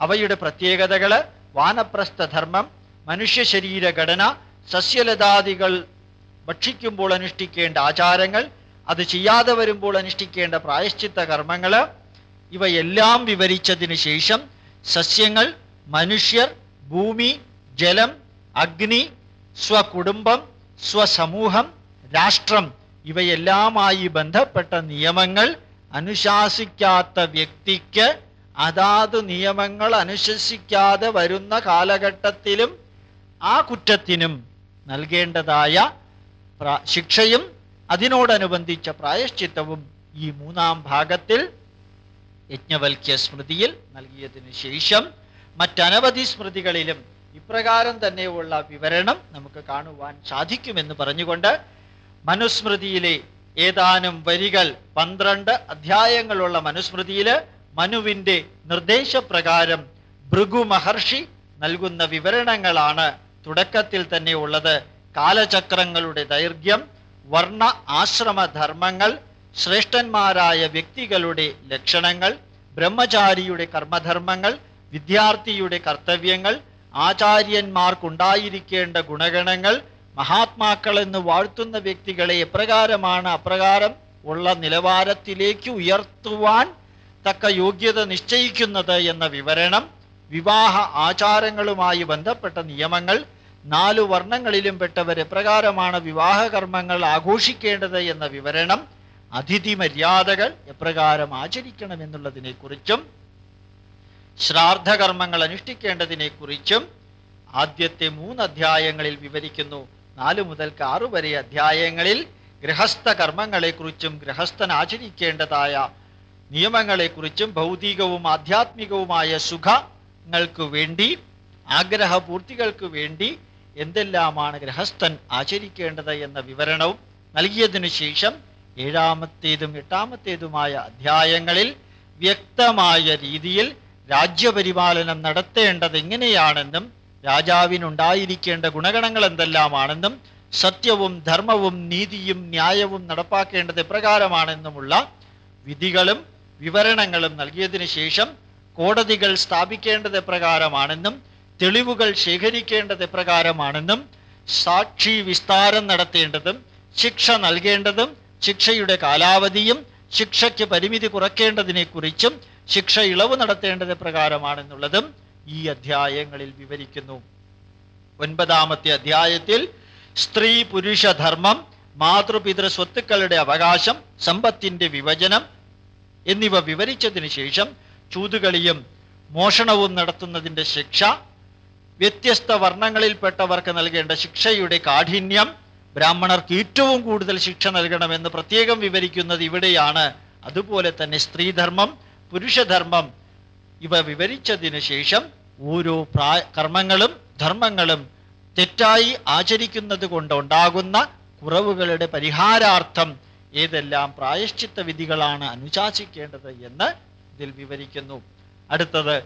അവയുടെ പ്രത്യേകതകൾ വാനപ്രസ്ഥധർമ്മം മനുഷ്യ ശരീരഘടന സസ്യലതാദികൾ ഭക്ഷിക്കുമ്പോൾ അനുഷ്ഠിക്കേണ്ട ആചാരങ്ങൾ അത് ചെയ്യാതെ വരുമ്പോൾ അനുഷ്ഠിക്കേണ്ട പ്രായശ്ചിത്ത കർമ്മങ്ങൾ ഇവയെല്ലാം വിവരിച്ചതിന് ശേഷം സസ്യങ്ങൾ മനുഷ്യർ ഭൂമി ജലം അഗ്നി സ്വകുടുംബം സ്വസമൂഹം രാഷ്ട്രം ഇവയെല്ലാമായി ബന്ധപ്പെട്ട നിയമങ്ങൾ അനുശാസിക്കാത്ത വ്യക്തിക്ക് അതാത് നിയമങ്ങൾ അനുശാസിക്കാതെ വരുന്ന കാലഘട്ടത്തിലും ആ കുറ്റത്തിനും നൽകേണ്ടതായ ശിക്ഷയും അതിനോടനുബന്ധിച്ച പ്രായശ്ചിത്തവും ഈ മൂന്നാം ഭാഗത്തിൽ യജ്ഞവൽക്യ സ്മൃതിയിൽ നൽകിയതിനു ശേഷം മറ്റനവധി സ്മൃതികളിലും ഇപ്രകാരം തന്നെയുള്ള വിവരണം നമുക്ക് കാണുവാൻ സാധിക്കുമെന്ന് പറഞ്ഞുകൊണ്ട് മനുസ്മൃതിയിലെ ഏതാനും വരികൾ പന്ത്രണ്ട് അധ്യായങ്ങളുള്ള മനുസ്മൃതിയിൽ മനുവിന്റെ നിർദ്ദേശപ്രകാരം ഭൃഗു മഹർഷി നൽകുന്ന വിവരണങ്ങളാണ് തുടക്കത്തിൽ തന്നെ ഉള്ളത്. കാലചക്രങ്ങളുടെ ദൈർഘ്യം വർണ ആശ്രമധർമ്മങ്ങൾ ശ്രേഷ്ഠന്മാരായ വ്യക്തികളുടെ ലക്ഷണങ്ങൾ ബ്രഹ്മചാരിയുടെ കർമ്മധർമ്മങ്ങൾ വിദ്യാർത്ഥിയുടെ കർത്തവ്യങ്ങൾ ആചാര്യന്മാർക്കുണ്ടായിരിക്കേണ്ട ഗുണഗണങ്ങൾ മഹാത്മാക്കൾ എന്ന് വാഴ്ത്തുന്ന വ്യക്തികളെ എപ്രകാരമാണ് അപ്രകാരം ഉള്ള നിലവാരത്തിലേക്ക് ഉയർത്തുവാൻ തക്ക യോഗ്യത നിശ്ചയിക്കുന്നത് എന്ന വിവരണം വിവാഹ ആചാരങ്ങളുമായി ബന്ധപ്പെട്ട നിയമങ്ങൾ നാലു വർണങ്ങളിലും പെട്ടവർ എപ്രകാരമാണ് വിവാഹകർമ്മങ്ങൾ ആഘോഷിക്കേണ്ടത് എന്ന വിവരണം അതിഥി മര്യാദകൾ എപ്രകാരം ആചരിക്കണം എന്നുള്ളതിനെ കുറിച്ചും ശ്രാദ്ധകർമ്മങ്ങൾ അനുഷ്ഠിക്കേണ്ടതിനെ കുറിച്ചും ആദ്യത്തെ മൂന്ന് അധ്യായങ്ങളിൽ വിവരിക്കുന്നു. നാലു മുതൽക്ക് ആറു വരെ അധ്യായങ്ങളിൽ ഗൃഹസ്ഥ കർമ്മങ്ങളെക്കുറിച്ചും ഗൃഹസ്ഥൻ ആചരിക്കേണ്ടതായ നിയമങ്ങളെക്കുറിച്ചും ഭൗതികവും ആധ്യാത്മികവുമായ സുഖങ്ങൾക്ക് വേണ്ടി ആഗ്രഹപൂർത്തികൾക്ക് വേണ്ടി എന്തെല്ലാമാണ് ഗൃഹസ്ഥൻ ആചരിക്കേണ്ടത് എന്ന വിവരണവും നൽകിയതിനു ശേഷം ഏഴാമത്തേതും എട്ടാമത്തേതുമായ അധ്യായങ്ങളിൽ വ്യക്തമായ രീതിയിൽ രാജ്യപരിപാലനം നടത്തേണ്ടത് എങ്ങനെയാണെന്നും രാജാവിനുണ്ടായിരിക്കേണ്ട ഗുണഗണങ്ങൾ എന്തെല്ലാമാണെന്നും സത്യവും ധർമ്മവും നീതിയും ന്യായവും നടപ്പാക്കേണ്ടത് എപ്രകാരമാണെന്നുമുള്ള വിധികളും വിവരണങ്ങളും നൽകിയതിനു ശേഷം കോടതികൾ സ്ഥാപിക്കേണ്ടത് എപ്രകാരമാണെന്നും തെളിവുകൾ ശേഖരിക്കേണ്ടത് എപ്രകാരമാണെന്നും സാക്ഷി വിസ്താരം നടത്തേണ്ടതും ശിക്ഷ നൽകേണ്ടതും ശിക്ഷയുടെ കാലാവധിയും ശിക്ഷയ്ക്ക് പരിമിതി കുറയ്ക്കേണ്ടതിനെ കുറിച്ചും ശിക്ഷ ഇളവ് നടത്തേണ്ടത് പ്രകാരമാണെന്നുള്ളതും ഈ അധ്യായങ്ങളിൽ വിവരിക്കുന്നു. ഒൻപതാമത്തെ അധ്യായത്തിൽ സ്ത്രീ പുരുഷ ധർമ്മം മാതൃപിതൃ സ്വത്തുക്കളുടെ അവകാശം സമ്പത്തിന്റെ വിഭജനം എന്നിവ വിവരിച്ചതിന് ശേഷം ചൂതുകളിയും മോഷണവും നടത്തുന്നതിന്റെ ശിക്ഷ വ്യത്യസ്ത വർണങ്ങളിൽപ്പെട്ടവർക്ക് നൽകേണ്ട ശിക്ഷയുടെ കാഠിന്യം ബ്രാഹ്മണർക്ക് ഏറ്റവും കൂടുതൽ ശിക്ഷ നൽകണമെന്ന് പ്രത്യേകം വിവരിക്കുന്നത് ഇവിടെയാണ്. അതുപോലെ തന്നെ സ്ത്രീധർമ്മം പുരുഷധർമ്മം ഇവ വിവരിച്ചതിന് ശേഷം ഓരോ പ്രാ കർമ്മങ്ങളും ധർമ്മങ്ങളും തെറ്റായി ആചരിക്കുന്നത് കൊണ്ടുണ്ടാകുന്ന കുറവുകളുടെ പരിഹാരാർത്ഥം ഏതെല്ലാം പ്രായശ്ചിത്ത വിധികളാണ് അനുശാസിക്കേണ്ടത് എന്ന് ഇതിൽ വിവരിക്കുന്നു. അടുത്തത്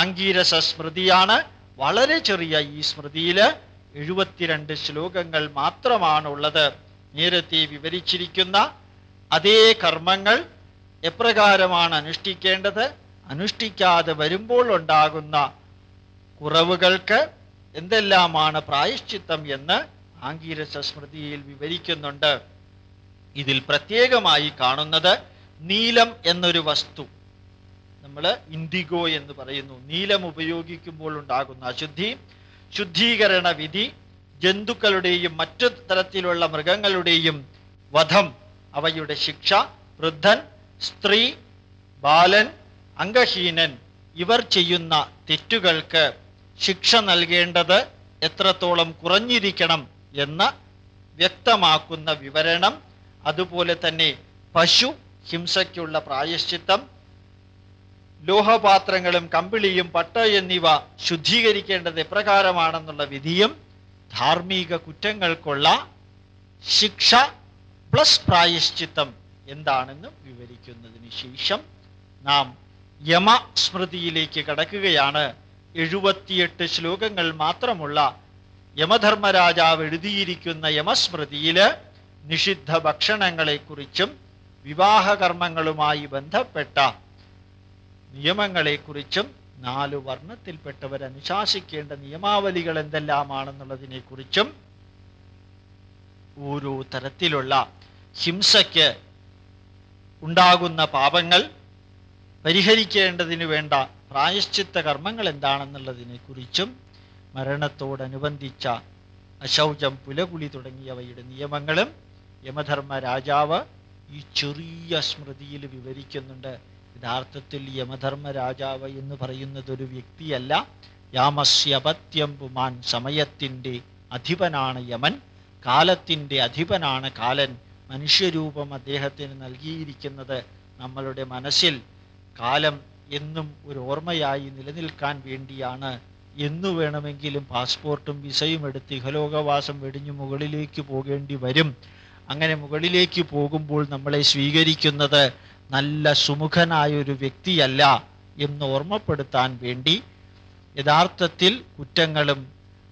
ആംഗീരസ സ്മൃതിയാണ് വളരെ ചെറിയ ഈ സ്മൃതിയിൽ എഴുപത്തിരണ്ട് ശ്ലോകങ്ങൾ മാത്രമാണുള്ളത്. നേരത്തെ വിവരിച്ചിരിക്കുന്ന അതേ കർമ്മങ്ങൾ എപ്രകാരമാണ് അനുഷ്ഠിക്കേണ്ടത്? അനുഷ്ഠിക്കാതെ വരുമ്പോൾ ഉണ്ടാകുന്ന കുറവുകൾക്ക് എന്തെല്ലാമാണ് പ്രായശ്ചിത്തം എന്ന് ആംഗീരസ സ്മൃതിയിൽ വിവരിക്കുന്നുണ്ട്. ഇതിൽ പ്രത്യേകമായി കാണുന്നത് നീലം എന്നൊരു വസ്തു. നമ്മൾ ഇൻഡിഗോ എന്ന് പറയുന്നു. നീലം ഉപയോഗിക്കുമ്പോൾ ഉണ്ടാകുന്ന അശുദ്ധി ശുദ്ധീകരണ വിധി ജന്തുക്കളുടെയും മറ്റു തരത്തിലുള്ള മൃഗങ്ങളുടെയും വധം അവയുടെ ശിക്ഷ വൃദ്ധൻ സ്ത്രീ ബാലൻ അംഗഹീനൻ ഇവർ ചെയ്യുന്ന തെറ്റുകൾക്ക് ശിക്ഷ നൽകേണ്ടത് എത്രത്തോളം കുറഞ്ഞിരിക്കണം എന്ന് വ്യക്തമാക്കുന്ന വിവരണം അതുപോലെ തന്നെ പശു ഹിംസയ്ക്കുള്ള പ്രായശ്ചിത്തം ലോഹപാത്രങ്ങളും കമ്പിളിയും പട്ട എന്നിവ ശുദ്ധീകരിക്കേണ്ടത് എപ്രകാരമാണെന്നുള്ള വിധിയും ധാർമ്മിക കുറ്റങ്ങൾക്കുള്ള ശിക്ഷ പ്ലസ് പ്രായശ്ചിത്തം എന്താണെന്ന് വിവരിക്കുന്നതിന് ശേഷം നാം യമസ്മൃതിയിലേക്ക് കടക്കുകയാണ്. എഴുപത്തിയെട്ട് ശ്ലോകങ്ങൾ മാത്രമുള്ള യമധർമ്മരാജാവ് എഴുതിയിരിക്കുന്ന യമസ്മൃതിയിൽ നിഷിദ്ധ ഭക്ഷണങ്ങളെക്കുറിച്ചും വിവാഹകർമ്മങ്ങളുമായി ബന്ധപ്പെട്ട നിയമങ്ങളെക്കുറിച്ചും നാലു വർണത്തിൽപ്പെട്ടവർ അനുശാസിക്കേണ്ട നിയമാവലികൾ എന്തെല്ലാമാണെന്നുള്ളതിനെ കുറിച്ചും ഓരോ തരത്തിലുള്ള ഹിംസയ്ക്ക് ഉണ്ടാകുന്ന പാപങ്ങൾ പരിഹരിക്കേണ്ടതിനു വേണ്ട പ്രായശ്ചിത്ത കർമ്മങ്ങൾ എന്താണെന്നുള്ളതിനെ കുറിച്ചും മരണത്തോടനുബന്ധിച്ച അശൗചം പുലകുളി തുടങ്ങിയവയുടെ നിയമങ്ങളും യമധർമ്മ രാജാവ് ഈ ചെറിയ സ്മൃതിയിൽ വിവരിക്കുന്നുണ്ട്. യഥാർത്ഥത്തിൽ യമധർമ്മ രാജാവ് എന്ന് പറയുന്നത് ഒരു വ്യക്തിയല്ല. യാമസ്യപത്യം പുമാൻ സമയത്തിന്റെ അധിപനാണ് യമൻ. കാലത്തിന്റെ അധിപനാണ് കാലൻ. മനുഷ്യരൂപം അദ്ദേഹത്തിന് നൽകിയിരിക്കുന്നത് നമ്മളുടെ മനസ്സിൽ. കാലം എന്നും ഒരു ഓർമ്മയായി നിലനിൽക്കാൻ വേണ്ടിയാണ്. എന്നു വേണമെങ്കിലും പാസ്പോർട്ടും വിസയും എടുത്ത് ഇഹലോകവാസം വെടിഞ്ഞു മുകളിലേക്ക് പോകേണ്ടി വരും. അങ്ങനെ മുകളിലേക്ക് പോകുമ്പോൾ നമ്മളെ സ്വീകരിക്കുന്നത് നല്ല സുമുഖനായ ഒരു വ്യക്തിയല്ല എന്ന് ഓർമ്മപ്പെടുത്താൻ വേണ്ടി യഥാർത്ഥത്തിൽ കുറ്റങ്ങളും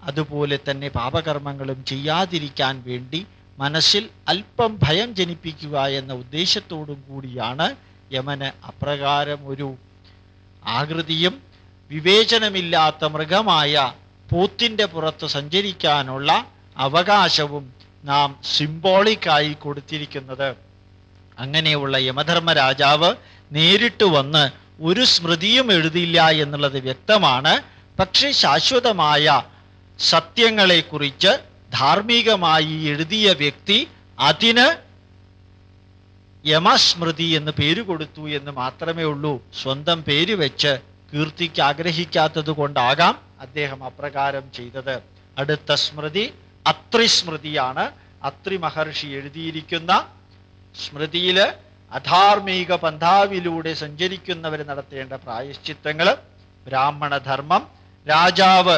അതുപോലെ തന്നെ പാപകർമ്മങ്ങളും ചെയ്യാതിരിക്കാൻ വേണ്ടി മനസ്സിൽ അല്പം ഭയം ജനിപ്പിക്കുക എന്ന ഉദ്ദേശത്തോടും കൂടിയാണ് യമന് അപ്രകാരം ഒരു ആകൃതിയും വിവേചനമില്ലാത്ത മൃഗമായ പൂത്തിന്റെ പുറത്ത് സഞ്ചരിക്കാനുള്ള അവകാശവും നാം സിംബോളിക്കായി കൊടുത്തിരിക്കുന്നത്. അങ്ങനെയുള്ള യമധർമ്മ രാജാവ് നേരിട്ട് വന്ന് ഒരു സ്മൃതിയും എഴുതില്ല എന്നുള്ളത് വ്യക്തമാണ്. പക്ഷേ ശാശ്വതമായ സത്യങ്ങളെക്കുറിച്ച് ധാർമ്മികമായി എഴുതിയ വ്യക്തി അതിന് യമസ്മൃതി എന്ന് പേര് കൊടുത്തു എന്ന് മാത്രമേ ഉള്ളൂ. സ്വന്തം പേര് വെച്ച് കീർത്തിക്ക് ആഗ്രഹിക്കാത്തത് കൊണ്ടാകാം അദ്ദേഹം അപ്രകാരം ചെയ്തത്. അടുത്ത സ്മൃതി അത്രി സ്മൃതിയാണ് അത്രി മഹർഷി എഴുതിയിരിക്കുന്ന സ്മൃതിയിൽ അധാർമിക പന്ഥാവിലൂടെ സഞ്ചരിക്കുന്നവർ നടത്തേണ്ട പ്രായശ്ചിത്തങ്ങൾ ബ്രാഹ്മണധർമ്മം രാജാവ്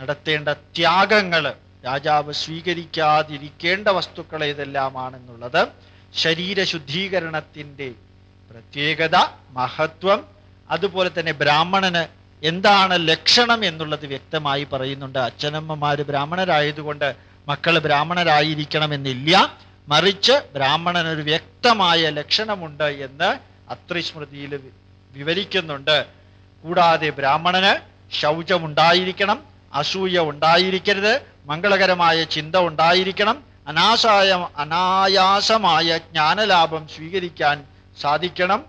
നടത്തേണ്ട ത്യാഗങ്ങൾ രാജാവ് സ്വീകരിക്കാതിരിക്കേണ്ട വസ്തുക്കൾ ഏതെല്ലാമാണെന്നുള്ളത് ശരീരശുദ്ധീകരണത്തിന്റെ പ്രത്യേകത മഹത്വം അതുപോലെ തന്നെ ബ്രാഹ്മണന് എന്താണ് ലക്ഷണം എന്നുള്ളത് വ്യക്തമായി പറയുന്നുണ്ട്. അച്ഛനമ്മമാര് ബ്രാഹ്മണരായതുകൊണ്ട് മക്കൾ ബ്രാഹ്മണരായിരിക്കണമെന്നില്ല. മറിച്ച് ബ്രാഹ്മണനൊരു വ്യക്തമായ ലക്ഷണമുണ്ട് എന്ന് അത്രിസ്മൃതിയിൽ വിവരിക്കുന്നുണ്ട്. കൂടാതെ ബ്രാഹ്മണന് ശൗചമുണ്ടായിരിക്കണം അസൂയ ഉണ്ടായിരിക്കരുത് മംഗളകരമായ ചിന്ത ഉണ്ടായിരിക്കണം അനാസായ അനായാസമായ ജ്ഞാനലാഭം സ്വീകരിക്കാൻ സാധിക്കണം.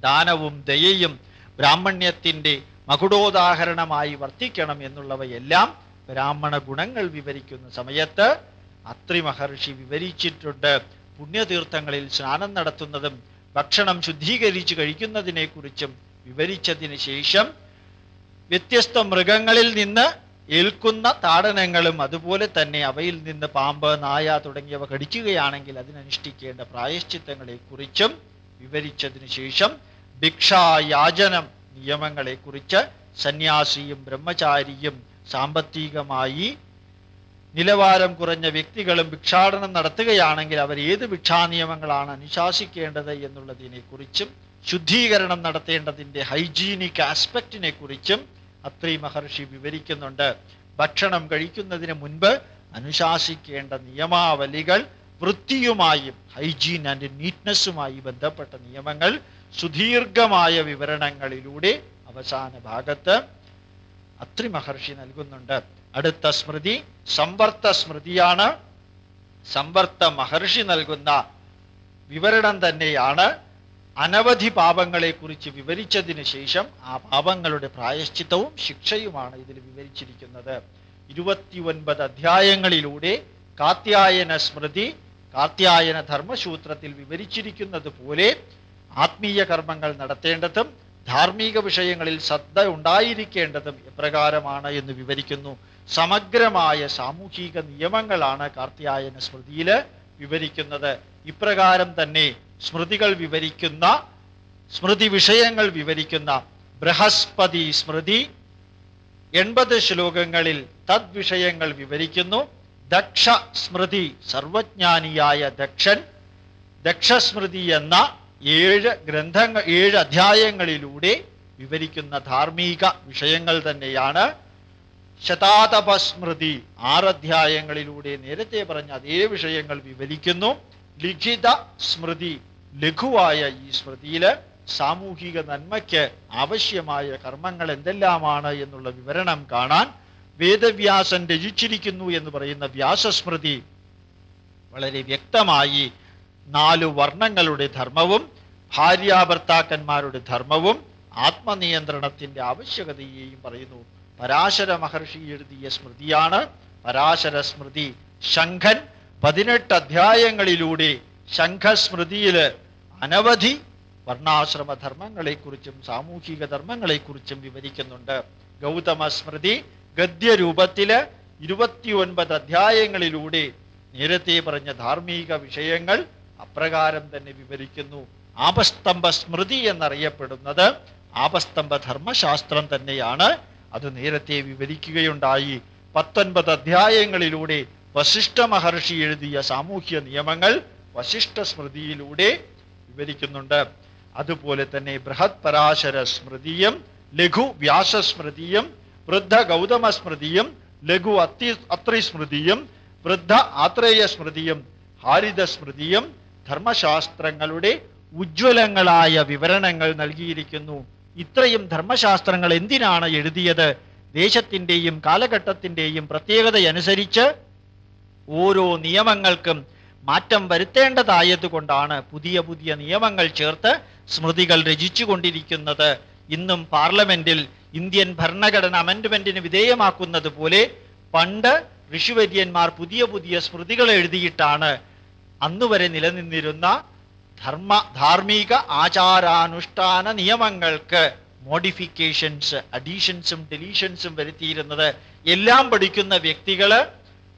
ദാനവും ദയയും ബ്രാഹ്മണ്യത്തിന്റെ മകുടോദാഹരണമായി വർത്തിക്കണം എന്നുള്ളവയെല്ലാം ബ്രാഹ്മണ ഗുണങ്ങൾ വിവരിക്കുന്ന സമയത്ത് അത്രി മഹർഷി വിവരിച്ചിട്ടുണ്ട്. പുണ്യതീർത്ഥങ്ങളിൽ സ്നാനം നടത്തുന്നതും ഭക്ഷണം ശുദ്ധീകരിച്ച് കഴിക്കുന്നതിനെക്കുറിച്ചും വിവരിച്ചതിന് ശേഷം വ്യത്യസ്ത മൃഗങ്ങളിൽ നിന്ന് ഏൽക്കുന്ന താടനങ്ങളും അതുപോലെ തന്നെ അവയിൽ നിന്ന് പാമ്പ് നായ തുടങ്ങിയവ കടിക്കുകയാണെങ്കിൽ അതിനനുഷ്ഠിക്കേണ്ട പ്രായശ്ചിത്തങ്ങളെക്കുറിച്ചും വിവരിച്ചതിന് ശേഷം ഭിക്ഷായാചനം നിയമങ്ങളെക്കുറിച്ച് സന്യാസിയും ബ്രഹ്മചാരിയും സാമ്പത്തികമായി നിലവാരം കുറഞ്ഞ വ്യക്തികളും ഭിക്ഷാടനം നടത്തുകയാണെങ്കിൽ അവർ ഏത് ഭിക്ഷാനിയമങ്ങളാണ് അനുശാസിക്കേണ്ടത് എന്നുള്ളതിനെ കുറിച്ചും ശുദ്ധീകരണം നടത്തേണ്ടതിന്റെ ഹൈജീനിക് ആസ്പെക്റ്റിനെ കുറിച്ചും അത്രി മഹർഷി വിവരിക്കുന്നുണ്ട്. ഭക്ഷണം കഴിക്കുന്നതിന് മുൻപ് അനുശാസിക്കേണ്ട നിയമാവലികൾ വൃത്തിയുമായും ഹൈജീൻ ആൻഡ് നീറ്റ്നസ്സുമായി ബന്ധപ്പെട്ട നിയമങ്ങൾ സുദീർഘമായ വിവരണങ്ങളിലൂടെ അവസാന ഭാഗത്ത് അത്രി മഹർഷി നൽകുന്നുണ്ട്. അടുത്ത സ്മൃതി സമ്പർത്ത സ്മൃതിയാണ്. സമ്പർത്ത മഹർഷി നൽകുന്ന വിവരണം തന്നെയാണ്. അനവധി പാപങ്ങളെ കുറിച്ച് വിവരിച്ചതിന് ശേഷം ആ പാപങ്ങളുടെ പ്രായശ്ചിത്തവും ശിക്ഷയുമാണ് ഇതിൽ വിവരിച്ചിരിക്കുന്നത്. ഇരുപത്തി ഒൻപത് അധ്യായങ്ങളിലൂടെ കാത്യായന സ്മൃതി കാത്യായന ധർമ്മസൂത്രത്തിൽ വിവരിച്ചിരിക്കുന്നത് പോലെ ആത്മീയ കർമ്മങ്ങൾ നടത്തേണ്ടതും ധാർമ്മിക വിഷയങ്ങളിൽ ശ്രദ്ധ ഉണ്ടായിരിക്കേണ്ടതും എപ്രകാരമാണ് എന്ന് വിവരിക്കുന്നു. സമഗ്രമായ സാമൂഹിക നിയമങ്ങളാണ് കാർത്യായന സ്മൃതിയിൽ വിവരിക്കുന്നത്. ഇപ്രകാരം തന്നെ സ്മൃതികൾ വിവരിക്കുന്ന സ്മൃതി വിഷയങ്ങൾ വിവരിക്കുന്ന ബൃഹസ്പതി സ്മൃതി എൺപത് ശ്ലോകങ്ങളിൽ തദ്വിഷയങ്ങൾ വിവരിക്കുന്നു. ദക്ഷ സ്മൃതി സർവജ്ഞാനിയായ ദക്ഷൻ ദക്ഷസ്മൃതി എന്ന ഏഴ് ഗ്രന്ഥങ്ങൾ ഏഴ് അധ്യായങ്ങളിലൂടെ വിവരിക്കുന്ന ധാർമ്മിക വിഷയങ്ങൾ തന്നെയാണ്. ശതാതപസ്മൃതി ആറധ്യായങ്ങളിലൂടെ നേരത്തെ പറഞ്ഞ അതേ വിഷയങ്ങൾ വിവരിക്കുന്നു. ലിഖിത സ്മൃതി ലഘുവായ ഈ സ്മൃതിയിൽ സാമൂഹിക നന്മയ്ക്ക് ആവശ്യമായ കർമ്മങ്ങൾ എന്തെല്ലാമാണ് എന്നുള്ള വിവരണം കാണാൻ വേദവ്യാസൻ രചിച്ചിരിക്കുന്നു എന്ന് പറയുന്ന വ്യാസസ്മൃതി വളരെ വ്യക്തമായി നാലു വർണങ്ങളുടെ ധർമ്മവും ഭാര്യാഭർത്താക്കന്മാരുടെ ധർമ്മവും ആത്മനിയന്ത്രണത്തിന്റെ ആവശ്യകതയെയും പറയുന്നു. പരാശര മഹർഷി എഴുതിയ സ്മൃതിയാണ് പരാശര സ്മൃതി ശംഖൻ പതിനെട്ട് അധ്യായങ്ങളിലൂടെ ശംഖസ്മൃതിയിൽ അനവധി വർണാശ്രമ ധർമ്മങ്ങളെക്കുറിച്ചും സാമൂഹിക ധർമ്മങ്ങളെക്കുറിച്ചും വിവരിക്കുന്നുണ്ട്. ഗൗതമ സ്മൃതി ഗദ്യരൂപത്തിൽ ഇരുപത്തിയൊൻപത് അധ്യായങ്ങളിലൂടെ നേരത്തെ പറഞ്ഞ ധാർമ്മിക വിഷയങ്ങൾ അപ്രകാരം തന്നെ വിവരിക്കുന്നു. ആപസ്തംഭ സ്മൃതി എന്നറിയപ്പെടുന്നത് ആപസ്തംഭ ധർമ്മശാസ്ത്രം തന്നെയാണ്. അത് നേരത്തെ വിവരിക്കുകയുണ്ടായി. പത്തൊൻപത് അധ്യായങ്ങളിലൂടെ വശിഷ്ഠ മഹർഷി എഴുതിയ സാമൂഹ്യ നിയമങ്ങൾ വശിഷ്ഠ സ്മൃതിയിലൂടെ വിവരിക്കുന്നുണ്ട്. അതുപോലെ തന്നെ ബൃഹത് പരാശര സ്മൃതിയും ലഘു വ്യാസസ്മൃതിയും വൃദ്ധ ഗൗതമ സ്മൃതിയും ലഘു അത്തി സ്മൃതിയും വൃദ്ധ ആത്രേയ സ്മൃതിയും ഹാരിത സ്മൃതിയും ധർമ്മശാസ്ത്രങ്ങളുടെ ഉജ്ജ്വലങ്ങളായ വിവരണങ്ങൾ നൽകിയിരിക്കുന്നു. ഇത്രയും ധർമ്മശാസ്ത്രങ്ങൾ എന്തിനാണ് എഴുതിയത്? ദേശത്തിന്റെയും കാലഘട്ടത്തിന്റെയും പ്രത്യേകതയനുസരിച്ച് ഓരോ നിയമങ്ങൾക്കും മാറ്റം വരുത്തേണ്ടതായതുകൊണ്ടാണ് പുതിയ പുതിയ നിയമങ്ങൾ ചേർത്ത് സ്മൃതികൾ രചിച്ചുകൊണ്ടിരിക്കുന്നത്. ഇന്നും പാർലമെന്റിൽ ഇന്ത്യൻ ഭരണഘടന അമെൻഡ്മെന്റിന് വിധേയമാക്കുന്നത് പോലെ പണ്ട് ഋഷിവര്യന്മാർ പുതിയ പുതിയ സ്മൃതികൾ എഴുതിയിട്ടാണ് അന്നുവരെ നിലനിന്നിരുന്ന ധർമ്മ ധാർമ്മിക ആചാരാനുഷ്ഠാന നിയമങ്ങൾക്ക് മോഡിഫിക്കേഷൻസ് അഡീഷൻസും ഡെലീഷൻസും വരുത്തിയിരുന്നത് എല്ലാം പഠിക്കുന്ന വ്യക്തികൾ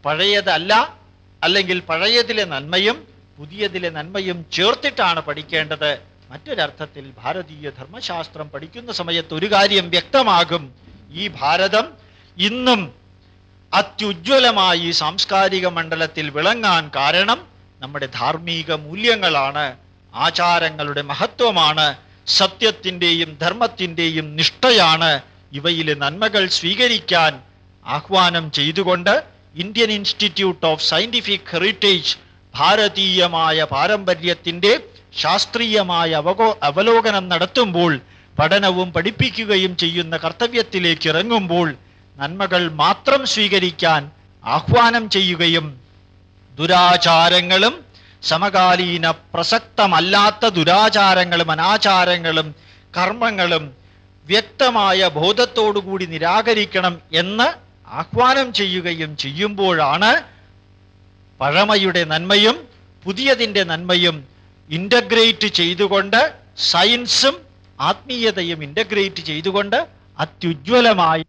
പഴയതല്ല അല്ലെങ്കിൽ പഴയതിലെ നന്മയും പുതിയതിലെ നന്മയും ചേർത്തിട്ടാണ് പഠിക്കേണ്ടത്. മറ്റൊരർത്ഥത്തിൽ ഭാരതീയ ധർമ്മശാസ്ത്രം പഠിക്കുന്ന സമയത്ത് ഒരു കാര്യം വ്യക്തമാകും. ഈ ഭാരതം ഇന്നും അത്യുജ്വലമായി സാംസ്കാരിക മണ്ഡലത്തിൽ വിളങ്ങാൻ കാരണം നമ്മുടെ ധാർമ്മിക മൂല്യങ്ങളാണ്. ആചാരങ്ങളുടെ മഹത്വമാണ് സത്യത്തിന്റെയും ധർമ്മത്തിന്റെയും നിഷ്ഠയാണ്. ഇവയിലെ നന്മകൾ സ്വീകരിക്കാൻ ആഹ്വാനം ചെയ്തുകൊണ്ട് Indian institute of scientific heritage ഭാരതീയമായ പാരമ്പര്യത്തിന്റെ ശാസ്ത്രീയമായ അവകോ അവലോകനം നടത്തുമ്പോൾ പഠനവും പഠിപ്പിക്കുകയും ചെയ്യുന്ന കർത്തവ്യത്തിലേക്ക് ഇറങ്ങുമ്പോൾ നന്മകൾ മാത്രം സ്വീകരിക്കാൻ ആഹ്വാനം ചെയ്യുകയും ദുരാചാരങ്ങളും സമകാലീന പ്രസക്തമല്ലാത്ത ദുരാചാരങ്ങളും അനാചാരങ്ങളും കർമ്മങ്ങളും വ്യക്തമായ ബോധത്തോടുകൂടി നിരാകരിക്കണം എന്ന് ആഹ്വാനം ചെയ്യുകയും ചെയ്യുമ്പോഴാണ് പഴമയുടെ നന്മയും പുതിയതിന്റെ നന്മയും ഇന്റഗ്രേറ്റ് ചെയ്തുകൊണ്ട് സയൻസും ആത്മീയതയും ഇന്റഗ്രേറ്റ് ചെയ്തുകൊണ്ട് അത്യുജ്വലമായി